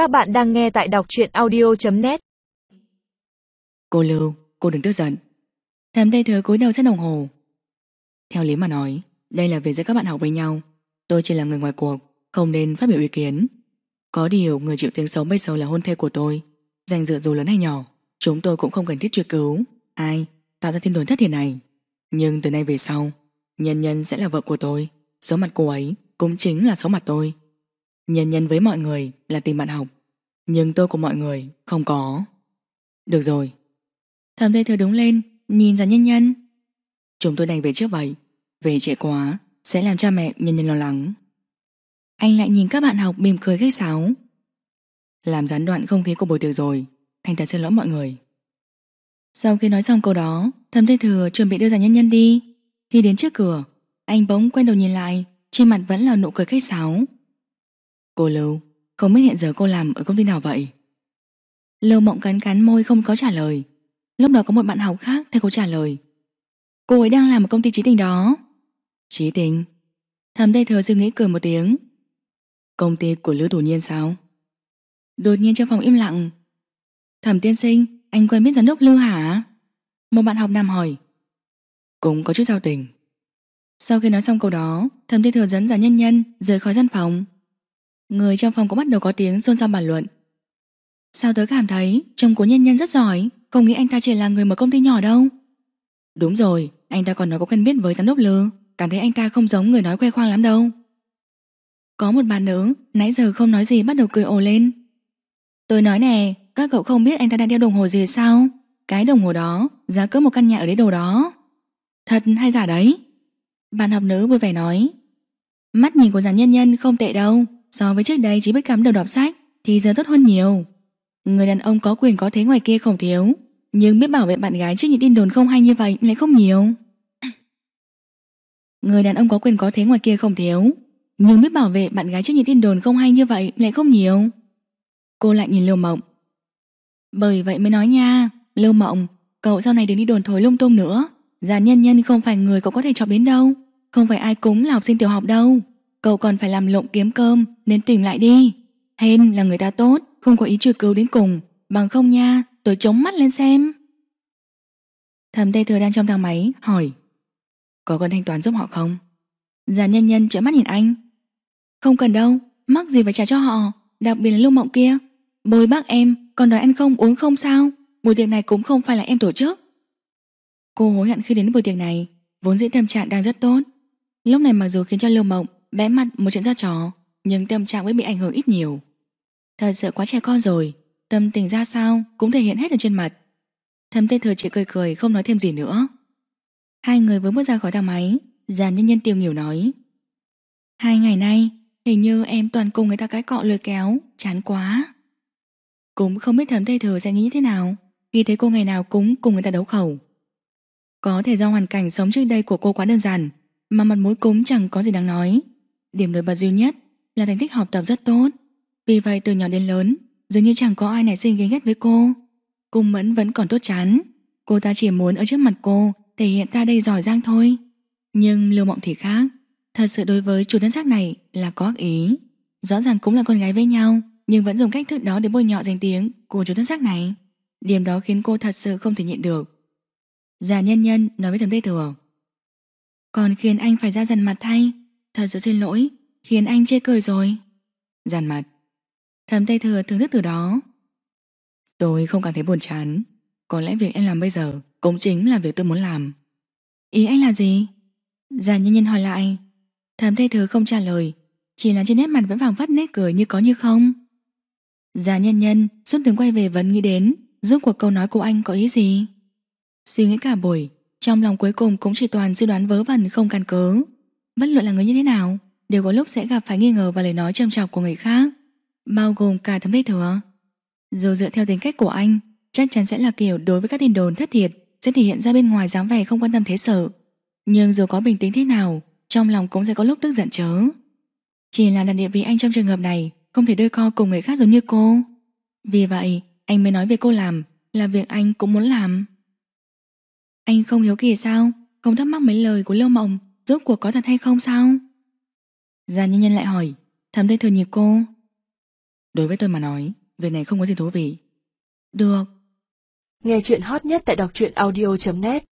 Các bạn đang nghe tại đọc truyện audio.net Cô Lưu, cô đừng tức giận. Thám tay thứ cúi đầu rất đồng hồ. Theo lý mà nói, đây là việc giữa các bạn học với nhau. Tôi chỉ là người ngoài cuộc, không nên phát biểu ý kiến. Có điều người chịu tiếng xấu bây giờ là hôn thê của tôi. Danh dự dù lớn hay nhỏ, chúng tôi cũng không cần thiết truy cứu. Ai tạo ra tin đồn thất thiệt này. Nhưng từ nay về sau, nhân nhân sẽ là vợ của tôi. Số mặt cô ấy cũng chính là số mặt tôi. Nhân nhân với mọi người là tìm bạn học. Nhưng tôi của mọi người không có. Được rồi. Thầm tây thừa đứng lên Nhìn ra nhân nhân. Chúng tôi đành về trước vậy. Về trễ quá Sẽ làm cha mẹ nhân nhân lo lắng. Anh lại nhìn các bạn học mỉm cười khách sáo. Làm gián đoạn không khí của buổi tiệc rồi Thành thật xin lỗi mọi người. Sau khi nói xong câu đó Thầm tây thừa chuẩn bị đưa ra nhân nhân đi. Khi đến trước cửa Anh bỗng quay đầu nhìn lại Trên mặt vẫn là nụ cười khách sáo Cô Lưu, không biết hiện giờ cô làm ở công ty nào vậy? Lưu Mộng cắn cắn môi không có trả lời. Lúc đó có một bạn học khác thay cô trả lời. Cô ấy đang làm ở công ty trí tình đó. Trí tình? Thầm đây thừa suy nghĩ cười một tiếng. Công ty của Lưu Thủ Nhiên sao? Đột nhiên trong phòng im lặng. Thẩm tiên sinh, anh quen biết giám đốc Lưu hả? Một bạn học nam hỏi. Cũng có chút giao tình. Sau khi nói xong câu đó, thẩm tiên thừa dẫn giả nhân nhân rời khỏi gian phòng. Người trong phòng cũng bắt đầu có tiếng xôn xao bàn luận. Sao tớ cảm thấy Chồng của nhân nhân rất giỏi Không nghĩ anh ta chỉ là người mở công ty nhỏ đâu? Đúng rồi, anh ta còn nói có quen biết với giám đốc lư Cảm thấy anh ta không giống người nói khoe khoang lắm đâu. Có một bạn nữ Nãy giờ không nói gì bắt đầu cười ồ lên. Tôi nói nè Các cậu không biết anh ta đang đeo đồng hồ gì sao? Cái đồng hồ đó Giá cỡ một căn nhà ở đế đồ đó. Thật hay giả đấy? Bạn học nữ vui vẻ nói. Mắt nhìn của giàn nhân nhân không tệ đâu So với trước đây, chỉ biết cắm đầu đọc sách, Thì giờ tốt hơn nhiều. Người đàn ông có quyền có thế ngoài kia không thiếu, Nhưng biết bảo vệ bạn gái trước những tin đồn không hay như vậy lại không nhiều. Người đàn ông có quyền có thế ngoài kia không thiếu, Nhưng biết bảo vệ bạn gái trước những tin đồn không hay như vậy lại không nhiều. Cô lại nhìn Lưu Mộng. Bởi vậy mới nói nha, Lưu Mộng, Cậu sau này đừng đi đồn thổi lung tung nữa. Già nhân nhân không phải người cậu có thể chọc đến đâu, Không phải ai cũng là học sinh tiểu học đâu. Cậu còn phải làm lộng kiếm cơm, Nên tìm lại đi. Hên là người ta tốt, Không có ý truy cứu đến cùng. Bằng không nha, tôi chống mắt lên xem. Thầm tây thừa đang trong thang máy, Hỏi. Có cần thanh toán giúp họ không? Già nhân nhân trợ mắt nhìn anh. Không cần đâu, Mắc gì phải trả cho họ, Đặc biệt là lưu mộng kia. Bồi bác em Còn đòi ăn không, uống không sao. Buổi tiệc này cũng không phải là em tổ chức. Cô hối hận khi đến buổi tiệc này, Vốn dĩ tâm trạng đang rất tốt. Lúc này mặc dù khiến cho Lưu Mộng bé mặt một chuyện ra trò, Nhưng tâm trạng vẫn bị ảnh hưởng ít nhiều. Thật sự quá trẻ con rồi, Tâm tình ra sao cũng thể hiện hết ở trên mặt. Thầm tên thừa chỉ cười cười, không nói thêm gì nữa. Hai người vừa bước ra khỏi thang máy Giàn nhân nhân tiêu nghỉu nói. Hai ngày nay, Hình như em toàn cùng người ta cái cọ lừa kéo, Chán quá. Cũng không biết thầm tây thừa sẽ nghĩ thế nào, Khi thấy cô ngày nào cũng cùng người ta đấu khẩu. Có thể do hoàn cảnh sống trước đây của cô quá đơn giản, Mà mặt mũi cúng chẳng có gì đáng nói. Điểm nổi bật duy nhất là thành tích học tập rất tốt. Vì vậy từ nhỏ đến lớn, dường như chẳng có ai nảy sinh ghen ghét với cô. Cung Mẫn vẫn còn tốt chán. Cô ta chỉ muốn ở trước mặt cô thể hiện ta đây giỏi giang thôi. Nhưng Lưu Mộng thì khác. Thật sự đối với chủ nhân sắc này là có ác ý. Rõ ràng cũng là con gái với nhau, nhưng vẫn dùng cách thức đó để bôi nhọ danh tiếng của chủ nhân sắc này. Điểm đó khiến cô thật sự không thể nhịn được. Già nhân nhân nói với thầm Tây Thừa. Còn khiến anh phải ra dần mặt thay Thật sự xin lỗi, Khiến anh chê cười rồi. Giàn mặt. Thầm tay Thừa thưởng thức từ đó. Tôi không cảm thấy buồn chán. Có lẽ việc em làm bây giờ Cũng chính là việc tôi muốn làm. Ý anh là gì? Giàn nhân nhân hỏi lại. Thầm tay Thừa không trả lời, Chỉ là trên nét mặt vẫn vàng vắt nét cười như có như không. Già nhân nhân Suốt đường quay về vẫn nghĩ đến Giúp cuộc câu nói của anh có ý gì? Suy nghĩ cả buổi, Trong lòng cuối cùng cũng chỉ toàn suy đoán vớ vẩn không căn cứ Bất luận là người như thế nào, Đều có lúc sẽ gặp phải nghi ngờ và lời nói trầm trọng của người khác, Bao gồm cả thấm đế thừa. Dù dựa theo tính cách của anh, Chắc chắn sẽ là kiểu đối với các tin đồn thất thiệt Sẽ thể hiện ra bên ngoài dáng vẻ không quan tâm thế sự. Nhưng dù có bình tĩnh thế nào, Trong lòng cũng sẽ có lúc tức giận chớ. Chỉ là đặt địa vị anh trong trường hợp này Không thể đôi co cùng người khác giống như cô. Vì vậy, anh mới nói việc cô làm Là việc anh cũng muốn làm. Anh không hiếu kỳ sao? Không thắc mắc mấy lời của Lưu Mộng. Rốt cuộc có thật hay không sao Già nhân nhân lại hỏi Thẩm tây thừa nhịp cô Đối với tôi mà nói, việc này không có gì thú vị. Được. Nghe chuyện hot nhất tại đọc truyện audio.net